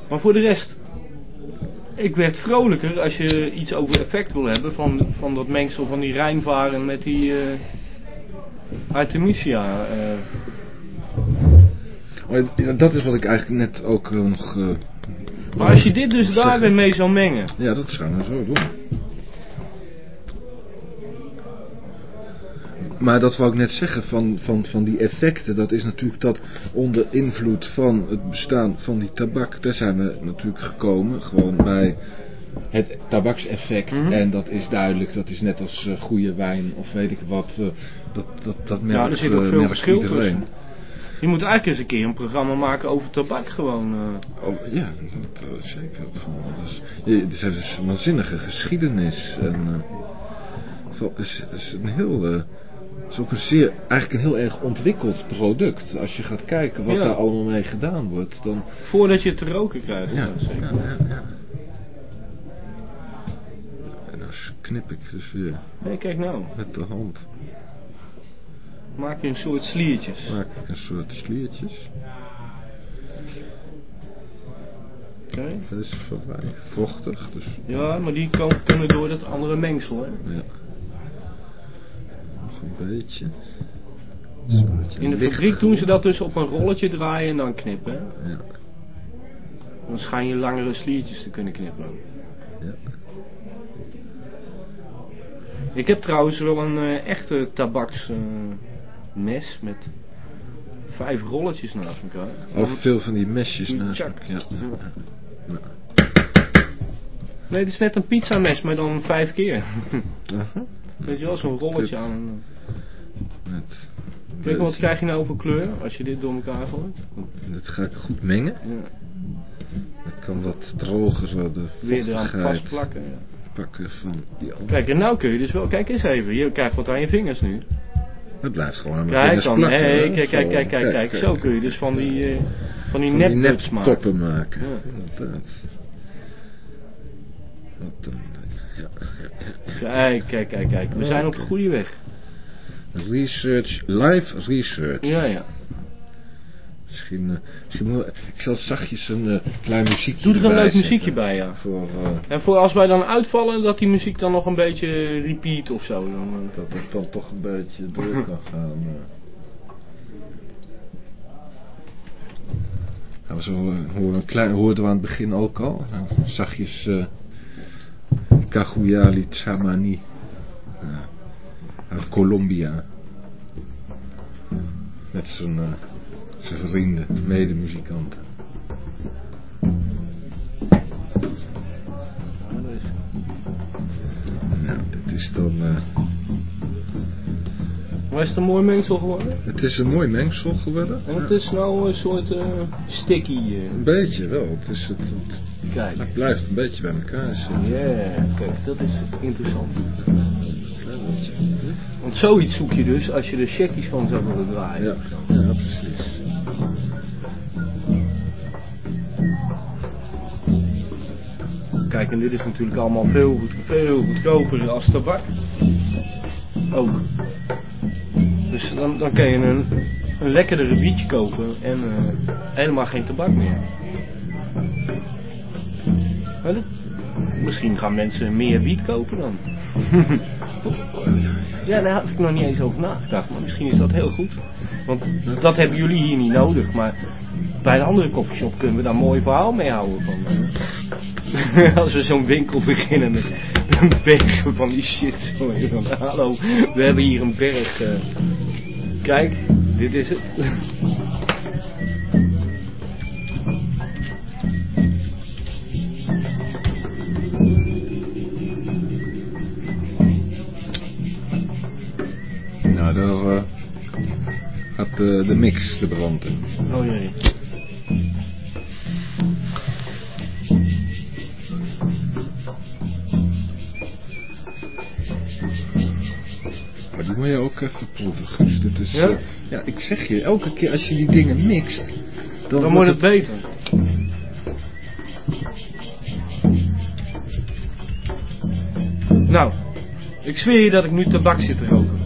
Maar voor de rest... Ik werd vrolijker als je iets over effect wil hebben van, van dat mengsel van die Rijnvaren met die eh Artemisia. eh. dat is wat ik eigenlijk net ook eh, nog... Maar als je dit dus daar zeggen. weer mee zou mengen. Ja, dat gaan we zo doen. Maar dat wou ik net zeggen van, van, van die effecten. Dat is natuurlijk dat onder invloed van het bestaan van die tabak. Daar zijn we natuurlijk gekomen. Gewoon bij het tabakseffect. Mhm. En dat is duidelijk. Dat is net als eh, goede wijn of weet ik wat. eh, dat, dat, dat merkt, Ja, er zit ook eh, veel verschil iedereen. tussen. Je moet eigenlijk eens een keer een programma maken over tabak gewoon. Oh, ja, dat, zeker. Dat is, je- het is dus een waanzinnige geschiedenis. En, van- het is, het is een heel... het is ook een zeer, eigenlijk een heel erg ontwikkeld product. Als je gaat kijken wat Ja. daar allemaal mee gedaan wordt, dan... Voordat je het te roken krijgt. Ja, Ja, zeker. ja, ja, ja. En dan knip ik dus weer Hé, kijk nou. met de hand. Maak je een soort sliertjes. Maak ik een soort sliertjes. Oké. Dat is voorbij. Vochtig, dus Ja, maar die kan, kunnen door dat andere mengsel. Hè. ja. Nog een beetje. In de fabriek doen ze dat dus op een rolletje draaien en dan knippen. Ja. Dan schijn je langere sliertjes te kunnen knippen. Ja. Ik heb trouwens wel een eh, echte tabaksmes mes met vijf rolletjes naast elkaar. Of veel van die mesjes naast elkaar. Ja. Nee, het is net een pizzames, maar dan vijf keer. Weet je wel, zo'n rolletje aan. een- Met Kijk, wat krijg je nou voor kleur als je dit door elkaar gooit? Dit ga ik goed mengen. Ja, Dan kan wat droger de weer vochtigheid vastplakken. Ja. pakken van die andere. Kijk, en nou kun je dus wel, kijk eens even, je krijgt wat aan je vingers nu. Het blijft gewoon aan mijn Kijk vingers dan, plakken. kijk, kijk, kijk, kijk, kijk, zo kun je dus van die, eh, van die van die maken. maken. Ja. Inderdaad. Wat dan? Kijk, kijk, kijk, kijk, we zijn op de goede weg. Research, live research. Ja, ja. Misschien, eh, misschien moet, ik zal zachtjes een eh, klein muziekje Doe er een leuk muziekje bij, ja. Voor, eh, En voor als wij dan uitvallen, dat die muziek dan nog een beetje repeat of zo. Dan, dat het dan toch een beetje door kan gaan. we zo horen, een klein, hoorden we aan het begin ook al. Nou, zachtjes Kaguyali Tsamani. Eh, uit Colombia. Met zijn, uh, zijn vrienden, medemuzikanten. Nou, dit is dan... Uh... Maar is het een mooi mengsel geworden? Het is een mooi mengsel geworden. En het is nou een soort uh, sticky... Uh... Een beetje wel. Het, is het, het, Kijk. het blijft een beetje bij elkaar zitten. Ja, kijk, dat is interessant. Want zoiets zoek je dus als je de checkies van zou willen draaien. Ja, ja precies. Kijk, en dit is natuurlijk allemaal veel, goed, veel goedkoper als tabak. Ook. Dus dan, dan kan je een, een lekkerdere bietje kopen en uh, helemaal geen tabak meer. Dat, misschien gaan mensen meer wiet kopen dan. ja, daar had ik nog niet eens over nagedacht, maar misschien is dat heel goed. Want dat hebben jullie hier niet nodig, maar bij een andere koffieshop kunnen we daar een mooi verhaal mee houden. Van, uh, als we zo'n winkel beginnen met een berg van die shit. Sorry, hallo, we hebben hier een berg. Uh, kijk, dit is het. Nou, daar uh, gaat de, de mix de brand in. Oh jee. Moet je ook even proeven, Guus. Dit is, Ja? uh, ja, ik zeg je, elke keer als je die dingen mixt... Dan, Dan wordt het beter. Nou, ik zweer je dat ik nu tabak zit te roken.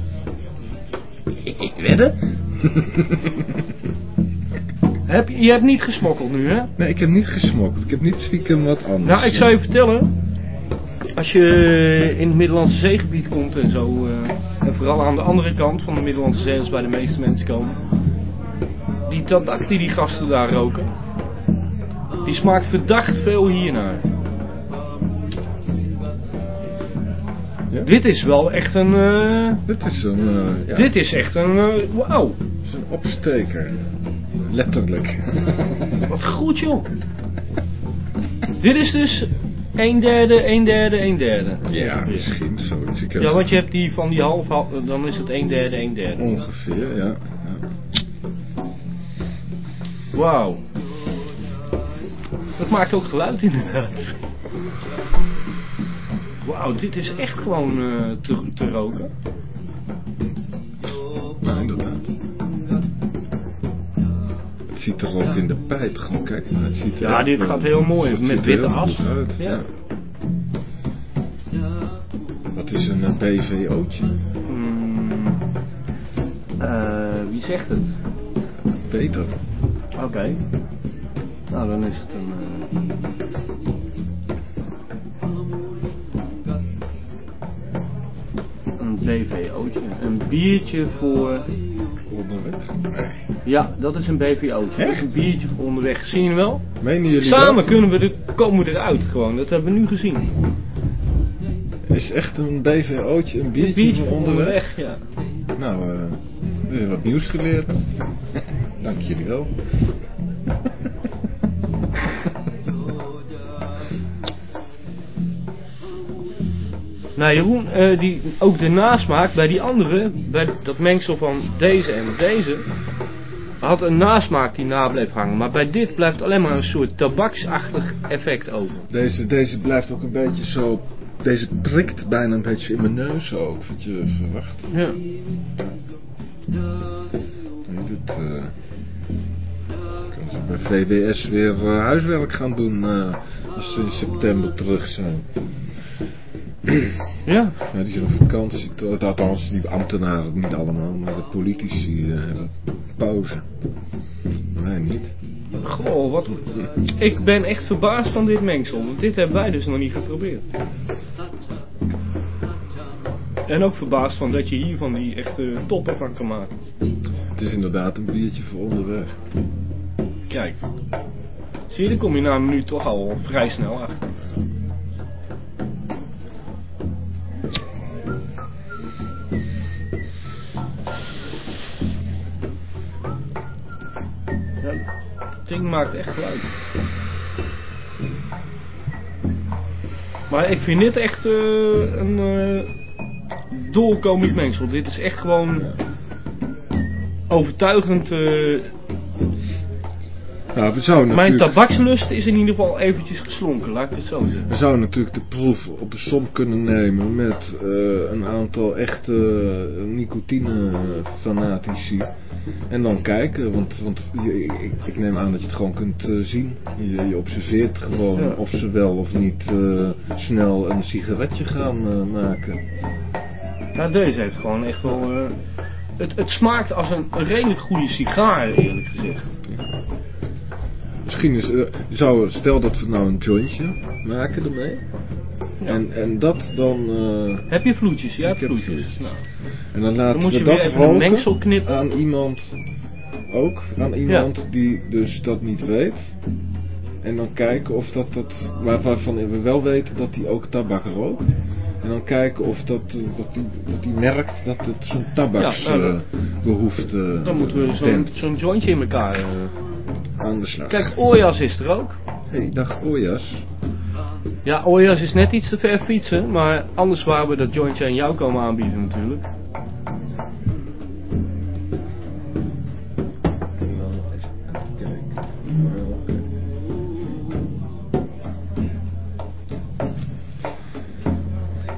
Ik wedden? Heb, je hebt niet gesmokkeld nu, hè? Nee, ik heb niet gesmokt. Ik heb niet stiekem wat anders. Nou, ik zou je vertellen. Als je in het Middellandse zeegebied komt en zo. eh, en vooral aan de andere kant van de Middellandse Zee, als bij de meeste mensen komen. Die tabak die die gasten daar roken. Die smaakt verdacht veel hiernaar. Ja? Dit is wel echt een... eh, Dit is een... eh, ja, Dit is echt een... eh, Wauw. dit is een opsteker. Letterlijk. Wat goed joh. Dit is dus een derde, een derde, een derde. ja, misschien zoiets. Ik heb Ja, want je hebt die van die half, half dan is het een derde, een derde. Ongeveer, ja. ja. Wauw. Dat maakt ook geluid inderdaad. Wauw, dit is echt gewoon eh, te, te roken. Nou, inderdaad. Het ziet er ook in de pijp gewoon, kijk. Het ziet er Ja, dit eh, gaat heel mooi, met witte as. uit, Ja. Is een eh, BVO'tje? Mm, eh, wie zegt het? Peter. Oké. Nou, dan is het een... eh, een BVO'tje. Een biertje voor... Onderweg? Nee. Ja, dat is een BVO'tje. Is een Echt? biertje voor onderweg. Zien jullie wel? Menen jullie Samen dat? kunnen we er, komen we eruit gewoon. Dat hebben we nu gezien. Is echt een BVO'tje een biertje, Een voor onderweg? ja. Nou, eh, weer wat nieuws geleerd. Dank jullie wel. Nou Jeroen, eh, die, ook de nasmaak bij die andere, bij dat mengsel van deze en deze, had een nasmaak die na bleef hangen. Maar bij dit blijft alleen maar een soort tabaksachtig effect over. Deze, deze blijft ook een beetje zo... Deze prikt bijna een beetje in mijn neus ook, wat je verwacht. Ja. Nee, dit, eh kunnen ze bij VWS weer eh, huiswerk gaan doen eh, als ze in september terug zijn. Ja, Ja, die zijn op vakantie. Althans, die ambtenaren niet allemaal, maar de politici eh, hebben pauze. Nee, niet. Goh, wat... Ik ben echt verbaasd van dit mengsel, want dit hebben wij dus nog niet geprobeerd. En ook verbaasd van dat je hier van die echte toppen van kan maken. Het is inderdaad een biertje voor onderweg. Kijk. Zie je, daar kom je na een minuut toch al vrij snel achter. String maakt echt geluid. Maar ik vind dit echt eh, een uh, dolkomisch mengsel. Dit is echt gewoon overtuigend. Uh, nou, we zouden Mijn tabakslust is in ieder geval eventjes geslonken, laat ik het zo zeggen. We zouden natuurlijk de proef op de som kunnen nemen met een aantal echte nicotine-fanatici. En dan kijken, want, want ik, ik, neem aan dat je het gewoon kunt uh, zien. Je, je, observeert gewoon ja. of ze wel of niet uh, snel een sigaretje gaan uh, maken. Nou, deze heeft gewoon echt wel... het, het smaakt als een, een redelijk goede sigaar, eerlijk gezegd. Ja. Misschien is... zou, stel dat we nou een jointje maken ermee. Ja. En, en dat dan... Heb je vloedjes? Ja, vloedjes. vloedjes. Nou. En dan laten dan we dat roken aan iemand, ook aan iemand die dus dat niet weet. En dan kijken of dat, dat waarvan we wel weten dat hij ook tabak rookt. En dan kijken of dat, eh, dat, die, dat die merkt dat het zo'n tabaksbehoefte... Ja, uh, dan moeten we zo'n zo jointje in elkaar... Uh, aan de slag. Kijk, Ojas is er ook. Hé, hey, dag Ojas. Ja, Ojas is net iets te ver fietsen, maar anders waren we dat jointje aan jou komen aanbieden natuurlijk.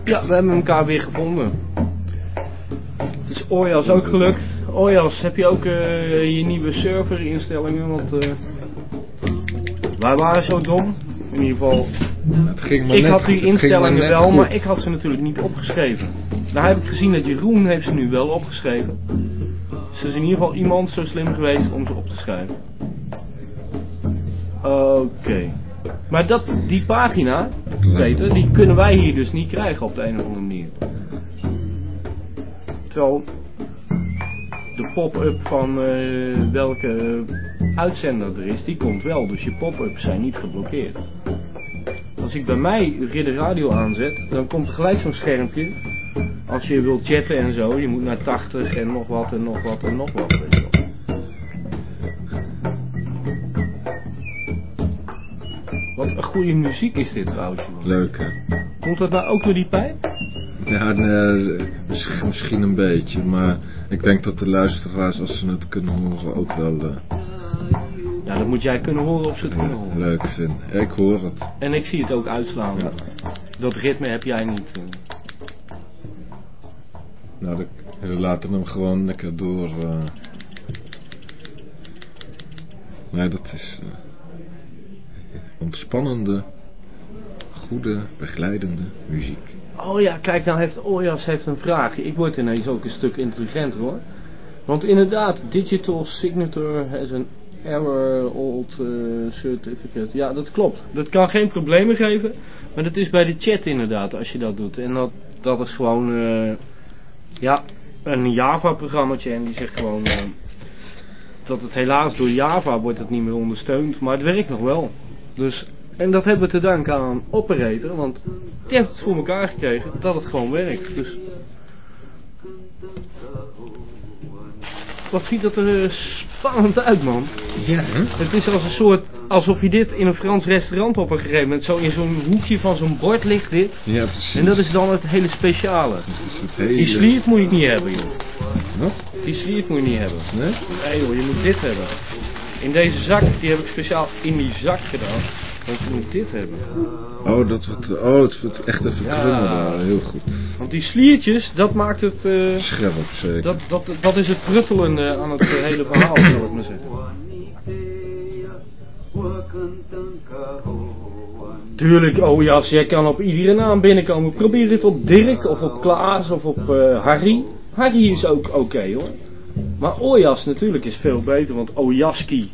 Ja, we hebben elkaar weer gevonden. Het is Ojas ook gelukt. Ojas, heb je ook uh, je nieuwe serverinstellingen? Want uh, wij waren zo dom. In ieder geval, het ging maar ik net, had die instellingen wel, maar ik had ze natuurlijk niet opgeschreven. Nou heb ik gezien dat Jeroen heeft ze nu wel opgeschreven. Dus er is in ieder geval iemand zo slim geweest om ze op te schrijven. Oké. Maar dat, die pagina, Peter, die kunnen wij hier dus niet krijgen op de een of andere manier. Terwijl de pop-up van uh, welke uitzender er is, die komt wel. Dus je pop-ups zijn niet geblokkeerd. Als ik bij mij Ridder Radio aanzet, dan komt er gelijk zo'n schermpje. Als je wilt chatten en zo, je moet naar 80 en nog wat en nog wat en nog wat. Weet je wel. Wat een goede muziek is dit trouwens. Leuk hè. Komt dat nou ook door die pijp? Ja, nee, misschien een beetje, maar ik denk dat de luisteraars, als ze het kunnen horen, ook wel... Uh... Ja, dat moet jij kunnen horen of ze het kunnen horen. Leuk. Ja, ik hoor het. En ik zie het ook uitslaan. Ja. Dat ritme heb jij niet. Uh... Nou, we laten hem gewoon lekker door... Uh... Nee, dat is... Uh ontspannende, goede, begeleidende muziek. Oh ja, kijk nou heeft Ojas heeft een vraag. Ik word ineens ook een stuk intelligenter hoor. Want inderdaad, digital signature has an error old uh, certificate. Ja, dat klopt. Dat kan geen problemen geven. Maar dat is bij de chat inderdaad, als je dat doet. En dat, dat is gewoon, uh, ja, een Java-programmaatje. En die zegt gewoon uh, dat het helaas door Java wordt het niet meer ondersteund. Maar het werkt nog wel. Dus, en dat hebben we te danken aan Operator, want die heeft het voor elkaar gekregen dat het gewoon werkt. Dus, wat ziet dat er uh, spannend uit, man. Ja, hè? Het is als een soort, alsof je dit in een Frans restaurant op een gegeven moment, zo in zo'n hoekje van zo'n bord ligt dit. Ja, precies. En dat is dan het hele speciale. Het hele... Die sleeve moet je niet hebben, joh. Wat? Die sleeve moet je niet hebben. Nee? Nee joh, je moet dit hebben. In deze zak, die heb ik speciaal in die zak gedaan. Je moet dit hebben. Oh, dat wordt, oh het wordt echt even ja. Heel goed. Want die sliertjes, dat maakt het... Uh, Scherp, zeker. Dat, dat, dat is het pruttelende aan het uh, hele verhaal, zal ik maar zeggen. Tuurlijk, oh jas, jij kan op iedere naam binnenkomen. Probeer het op Dirk, of op Klaas, of op uh, Harry. Harry is ook oké okay, hoor. Maar Ojas natuurlijk is veel beter, want Ojaski,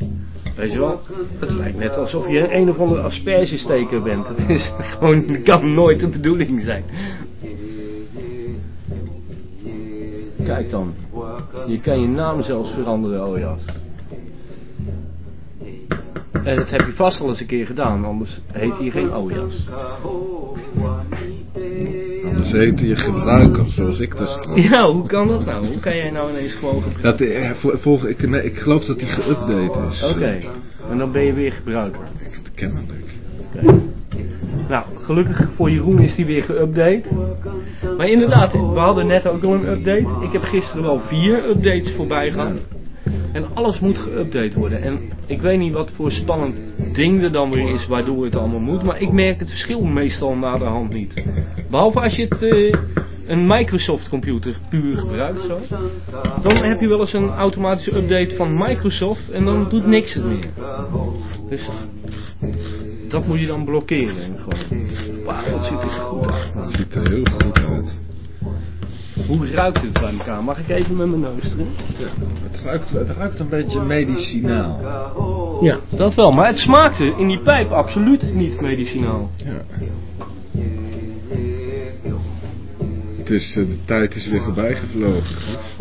weet je wel, het lijkt net alsof je een of andere aspergesteker bent. Is gewoon, kan nooit de bedoeling zijn. Kijk dan, je kan je naam zelfs veranderen, Ojas. En dat heb je vast al eens een keer gedaan, anders heet hij geen Ojas. Anders heet je gebruiker, zoals ik dat straks. Ja, hoe kan dat nou? Hoe kan jij nou ineens gewoon gebruiken? Dat, eh, volg, ik, nee, ik geloof dat hij geüpdate is. Oké. En dan ben je weer gebruiker. Echt kennelijk. Nou, gelukkig voor Jeroen is die weer geüpdate. Maar inderdaad, we hadden net ook al een update. Ik heb gisteren wel vier updates voorbij gehad. En alles moet geüpdate worden. En ik weet niet wat voor spannend ding er dan weer is waardoor het allemaal moet. Maar ik merk het verschil meestal na de hand niet. Behalve als je het, eh, een Microsoft computer puur gebruikt zo. Dan heb je wel eens een automatische update van Microsoft en dan doet niks het meer. Dus dat moet je dan blokkeren. En gewoon, wauw, wat ziet er goed uit. Het ziet er heel goed uit. Hoe ruikt het bij elkaar? Mag ik even met mijn neus erin? Ja, het, ruikt, het ruikt een beetje medicinaal. Ja, dat wel. Maar het smaakte in die pijp absoluut niet medicinaal. Ja. Het is, eh, de tijd is weer voorbij gevlogen.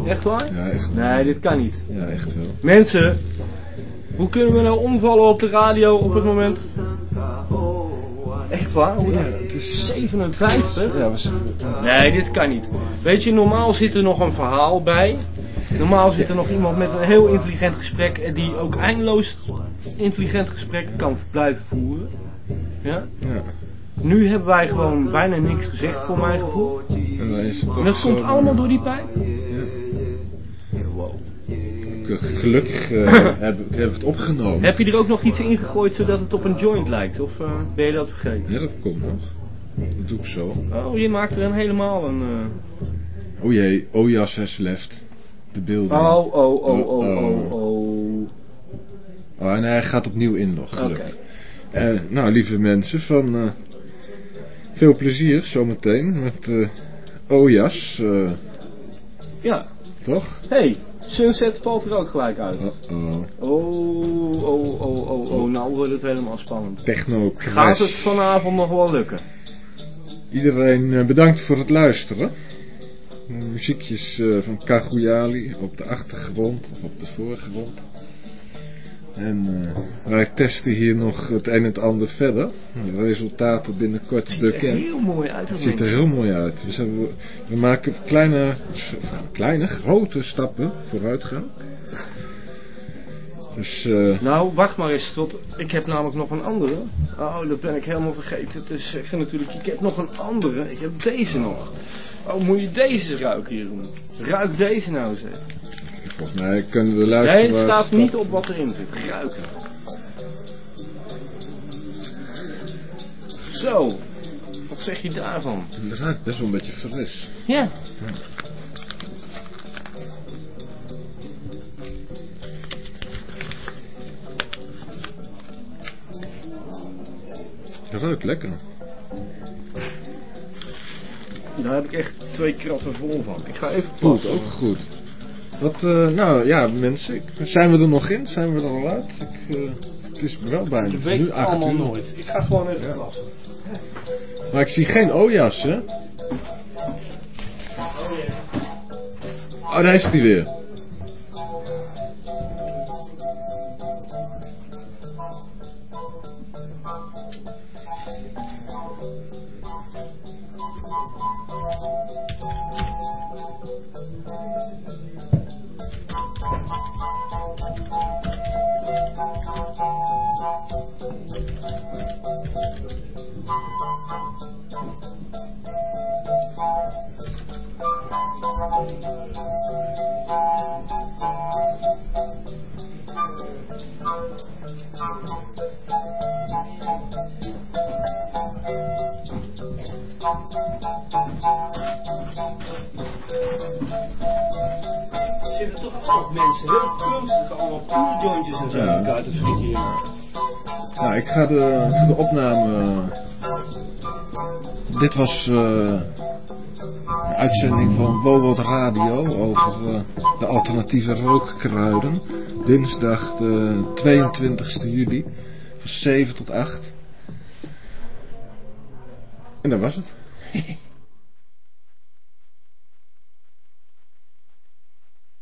Echt waar? Ja, echt. Nee, dit kan niet. Ja, echt wel. Mensen, hoe kunnen we nou omvallen op de radio op het moment? Echt waar? Hoe Ja, dan? het is... 57? Ja, we zitten- Nee, dit kan niet. Weet je, normaal zit er nog een verhaal bij. Normaal zit er nog iemand met een heel intelligent gesprek en die ook eindeloos intelligent gesprek kan blijven voeren. Ja? ja. Nu hebben wij gewoon bijna niks gezegd voor mijn gevoel. En dan is het toch En dat zo komt allemaal door die pijp. Wow. Gelukkig eh, hebben hebben we het opgenomen. Heb je er ook nog iets in gegooid zodat het op een joint lijkt? Of eh, ben je dat vergeten? Ja, dat komt nog. Dat doe ik zo. Oh, je maakt er een helemaal een... eh, Oh jee, Ojas has left. De beelden. Oh, oh, oh, oh, oh, oh. Oh, en hij gaat opnieuw inloggen. Oké. gelukkig. Nou, lieve mensen, van veel plezier zometeen met Ojas, Ja. toch? Hey, Sunset valt er ook gelijk uit. Uh-oh. Oh, oh, oh, oh, oh. Nou wordt het helemaal spannend. Techno Gaat het Crash. vanavond nog wel lukken? Iedereen eh, bedankt voor het luisteren. Muziekjes eh, van Kaguyali op de achtergrond of op de voorgrond. En eh, wij testen hier nog het een en het ander verder. De resultaten binnenkort Ziet er bekend. heel mooi uit. Het ziet er heel mooi uit. We, zijn, we maken kleine, kleine, grote stappen vooruitgang. Dus eh, Nou, wacht maar eens tot... Ik heb namelijk nog een andere. Oh, dat ben ik helemaal vergeten te zeggen natuurlijk. Ik heb nog een andere. Ik heb deze nog. Oh, moet je deze ruiken, Jeroen? Ruik deze nou eens even. Volgens mij kunnen de Nee, luisteraars... het staat niet op wat erin zit. Ruiken. Zo. Wat zeg je daarvan? Het ruikt best wel een beetje fris. Ja. Het ruikt lekker. Daar heb ik echt twee kratten vol van. Ik ga even Voelt plassen. ook goed. Wat, eh, nou ja, mensen, ik- zijn we er nog in? Zijn we er al uit? Ik, eh, het is wel bijna. Is weet nu het allemaal uur. nooit. Ik ga gewoon even Ja. Maar ik zie geen ojas, hè? Oh, daar is hij weer. Uitzending van Wowot Radio over eh, de alternatieve rookkruiden. Dinsdag de 22 juli van 7 tot 8. En dat was het.